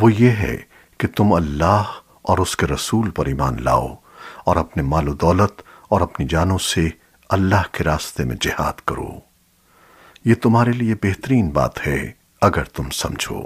وہ یہ ہے کہ تم اللہ اور اس کے رسول پر ایمان لاؤ اور اپنے مال و دولت اور اپنی جانوں سے اللہ کے راستے میں جہاد کرو۔ یہ تمہارے لیے بہترین بات ہے اگر تم سمجھو۔